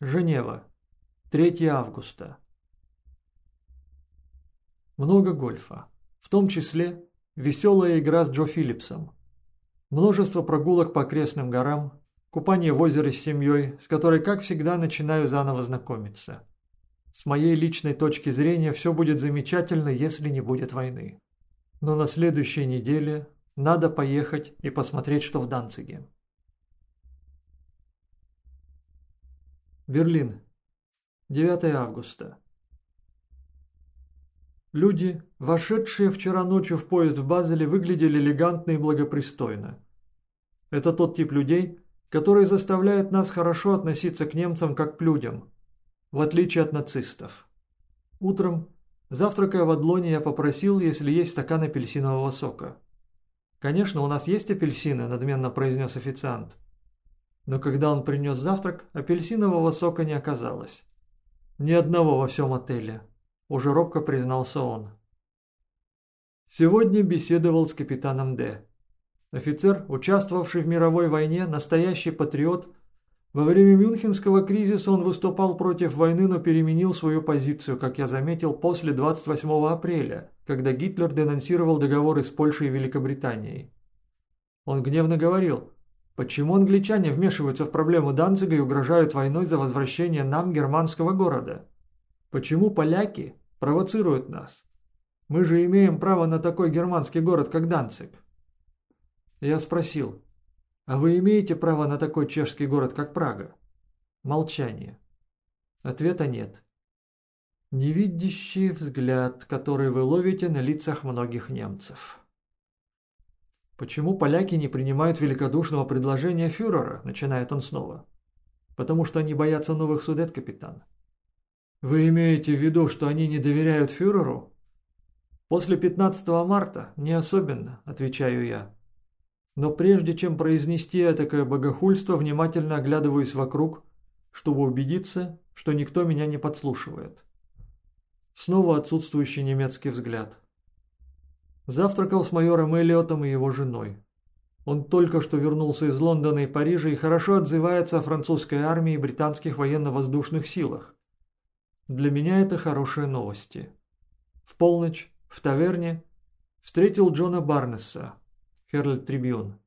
Женева. 3 августа. Много гольфа. В том числе веселая игра с Джо Филлипсом. Множество прогулок по окрестным горам, купание в озере с семьей, с которой, как всегда, начинаю заново знакомиться. С моей личной точки зрения все будет замечательно, если не будет войны. Но на следующей неделе надо поехать и посмотреть, что в Данциге. Берлин. 9 августа. Люди, вошедшие вчера ночью в поезд в Базеле, выглядели элегантно и благопристойно. Это тот тип людей, который заставляет нас хорошо относиться к немцам как к людям, в отличие от нацистов. Утром, завтракая в Адлоне, я попросил, если есть стакан апельсинового сока. «Конечно, у нас есть апельсины», – надменно произнес официант. Но когда он принес завтрак, апельсинового сока не оказалось. Ни одного во всем отеле. Уже робко признался он. Сегодня беседовал с капитаном Д. Офицер, участвовавший в мировой войне, настоящий патриот. Во время Мюнхенского кризиса он выступал против войны, но переменил свою позицию, как я заметил, после 28 апреля, когда Гитлер денонсировал договоры с Польшей и Великобританией. Он гневно говорил – Почему англичане вмешиваются в проблему Данцига и угрожают войной за возвращение нам германского города? Почему поляки провоцируют нас? Мы же имеем право на такой германский город, как Данциг. Я спросил, а вы имеете право на такой чешский город, как Прага? Молчание. Ответа нет. Невидящий взгляд, который вы ловите на лицах многих немцев. «Почему поляки не принимают великодушного предложения фюрера?» – начинает он снова. «Потому что они боятся новых судет, капитан». «Вы имеете в виду, что они не доверяют фюреру?» «После 15 марта не особенно», – отвечаю я. Но прежде чем произнести такое богохульство, внимательно оглядываюсь вокруг, чтобы убедиться, что никто меня не подслушивает. Снова отсутствующий немецкий взгляд. Завтракал с майором Эллиотом и его женой. Он только что вернулся из Лондона и Парижа и хорошо отзывается о французской армии и британских военно-воздушных силах. Для меня это хорошие новости. В полночь, в таверне, встретил Джона Барнеса, Херль Трибюн.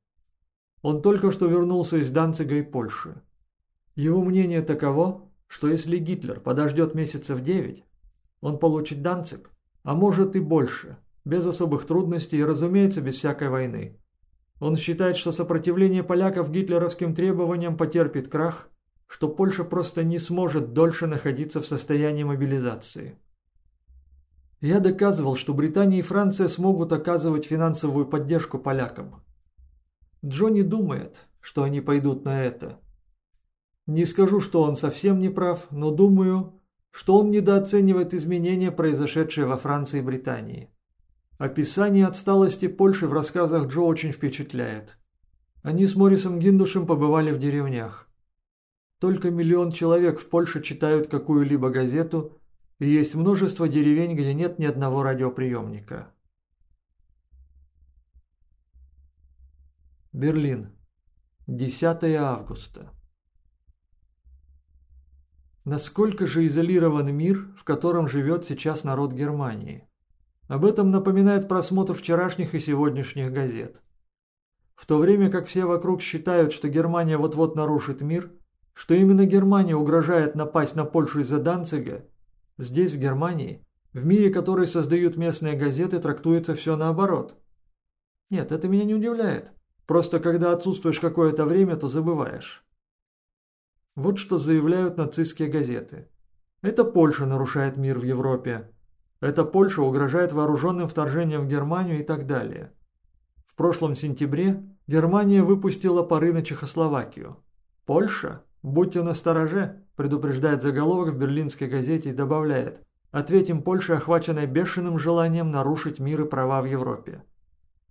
Он только что вернулся из Данцига и Польши. Его мнение таково, что если Гитлер подождет месяцев девять, он получит Данциг, а может и больше – без особых трудностей и, разумеется, без всякой войны. Он считает, что сопротивление поляков гитлеровским требованиям потерпит крах, что Польша просто не сможет дольше находиться в состоянии мобилизации. Я доказывал, что Британия и Франция смогут оказывать финансовую поддержку полякам. Джо не думает, что они пойдут на это. Не скажу, что он совсем не прав, но думаю, что он недооценивает изменения, произошедшие во Франции и Британии. Описание отсталости Польши в рассказах Джо очень впечатляет. Они с Морисом Гиндушем побывали в деревнях. Только миллион человек в Польше читают какую-либо газету, и есть множество деревень, где нет ни одного радиоприемника. Берлин. 10 августа. Насколько же изолирован мир, в котором живет сейчас народ Германии? Об этом напоминает просмотр вчерашних и сегодняшних газет. В то время как все вокруг считают, что Германия вот-вот нарушит мир, что именно Германия угрожает напасть на Польшу из-за Данцига, здесь, в Германии, в мире, который создают местные газеты, трактуется все наоборот. Нет, это меня не удивляет. Просто когда отсутствуешь какое-то время, то забываешь. Вот что заявляют нацистские газеты. Это Польша нарушает мир в Европе, эта Польша угрожает вооруженным вторжением в Германию и так далее. В прошлом сентябре Германия выпустила пары на Чехословакию. Польша? Будьте настороже, предупреждает заголовок в берлинской газете и добавляет. Ответим Польше, охваченной бешеным желанием нарушить мир и права в Европе.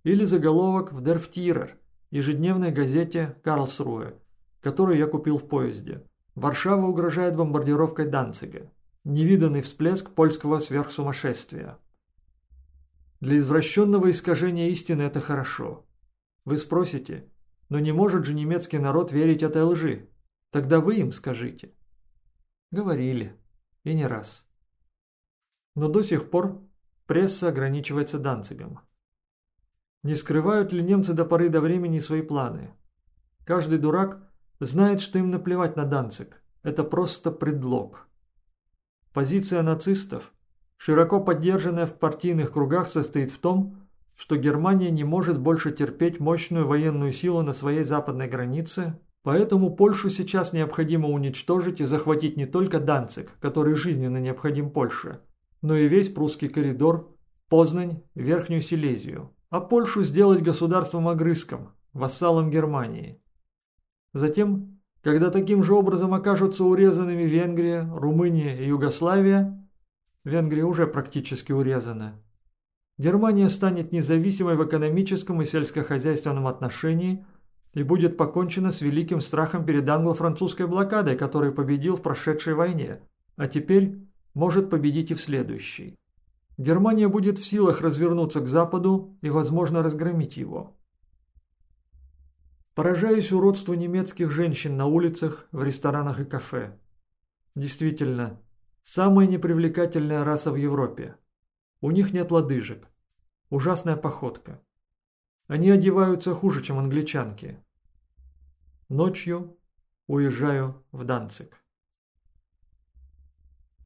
Или заголовок в Der Führer, ежедневной газете «Карлсруэ», которую я купил в поезде. Варшава угрожает бомбардировкой Данцига невиданный всплеск польского сверхсумасшествия. Для извращенного искажения истины это хорошо. Вы спросите, но не может же немецкий народ верить этой лжи? Тогда вы им скажите. Говорили. И не раз. Но до сих пор пресса ограничивается Данцигом. Не скрывают ли немцы до поры до времени свои планы? Каждый дурак знает, что им наплевать на Данциг. Это просто предлог. Позиция нацистов, широко поддержанная в партийных кругах, состоит в том, что Германия не может больше терпеть мощную военную силу на своей западной границе, поэтому Польшу сейчас необходимо уничтожить и захватить не только Данциг, который жизненно необходим Польше, но и весь прусский коридор, Познань, Верхнюю Силезию, а Польшу сделать государством огрызком, вассалом Германии. Затем, когда таким же образом окажутся урезанными Венгрия, Румыния и Югославия, Венгрия уже практически урезана, Германия станет независимой в экономическом и сельскохозяйственном отношении и будет покончена с великим страхом перед англо-французской блокадой, который победил в прошедшей войне, а теперь может победить и в следующей. Германия будет в силах развернуться к Западу и, возможно, разгромить его. Поражаюсь уродству немецких женщин на улицах, в ресторанах и кафе. Действительно, самая непривлекательная раса в Европе. У них нет лодыжек. Ужасная походка. Они одеваются хуже, чем англичанки. Ночью уезжаю в Данцик.